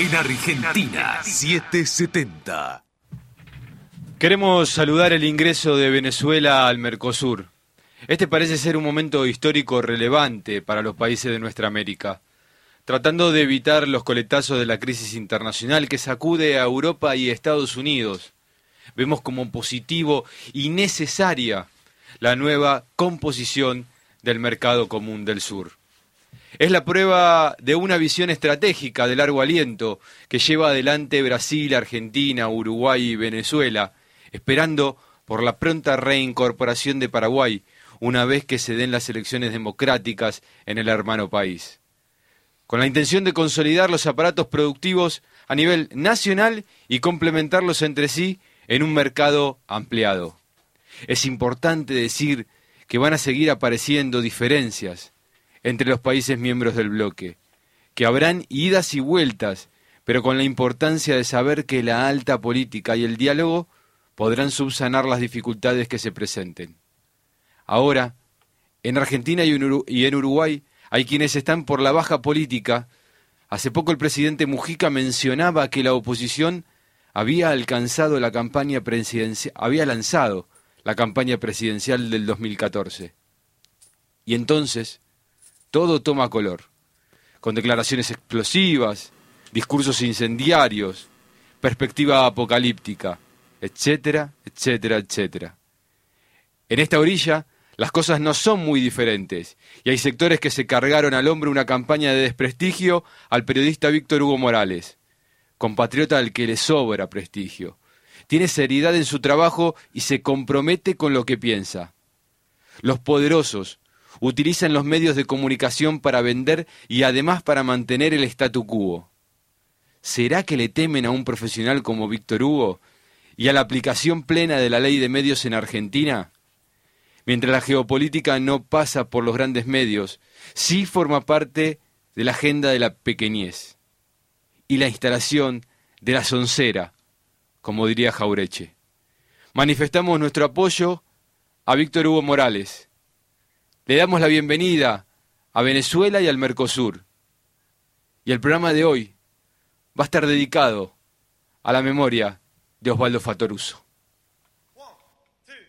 en Argentina 770. Queremos saludar el ingreso de Venezuela al Mercosur. Este parece ser un momento histórico relevante para los países de nuestra América, tratando de evitar los coletazos de la crisis internacional que sacude a Europa y Estados Unidos. Vemos como positivo y necesaria la nueva composición del mercado común del sur. Es la prueba de una visión estratégica de largo aliento que lleva adelante Brasil, Argentina, Uruguay y Venezuela, esperando por la pronta reincorporación de Paraguay una vez que se den las elecciones democráticas en el hermano país. Con la intención de consolidar los aparatos productivos a nivel nacional y complementarlos entre sí en un mercado ampliado. Es importante decir que van a seguir apareciendo diferencias entre los países miembros del bloque, que habrán idas y vueltas, pero con la importancia de saber que la alta política y el diálogo podrán subsanar las dificultades que se presenten. Ahora, en Argentina y en Uruguay hay quienes están por la baja política. Hace poco el presidente Mujica mencionaba que la oposición había alcanzado la campaña presidencial, había lanzado la campaña presidencial del 2014. Y entonces todo toma color, con declaraciones explosivas, discursos incendiarios, perspectiva apocalíptica etcétera, etcétera, etcétera. En esta orilla las cosas no son muy diferentes y hay sectores que se cargaron al hombro una campaña de desprestigio al periodista Víctor Hugo Morales, compatriota al que le sobra prestigio. Tiene seriedad en su trabajo y se compromete con lo que piensa. Los poderosos utilizan los medios de comunicación para vender y además para mantener el statu quo. ¿Será que le temen a un profesional como Víctor Hugo y a la aplicación plena de la ley de medios en Argentina? Mientras la geopolítica no pasa por los grandes medios, sí forma parte de la agenda de la pequeñez y la instalación de la soncera, como diría Jaureche. Manifestamos nuestro apoyo a Víctor Hugo Morales. Le damos la bienvenida a Venezuela y al Mercosur. Y el programa de hoy va a estar dedicado a la memoria de Osvaldo Fatoruso.